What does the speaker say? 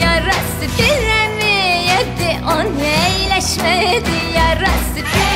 yarası Diremi yedi o neyleşmedi yarası Diremi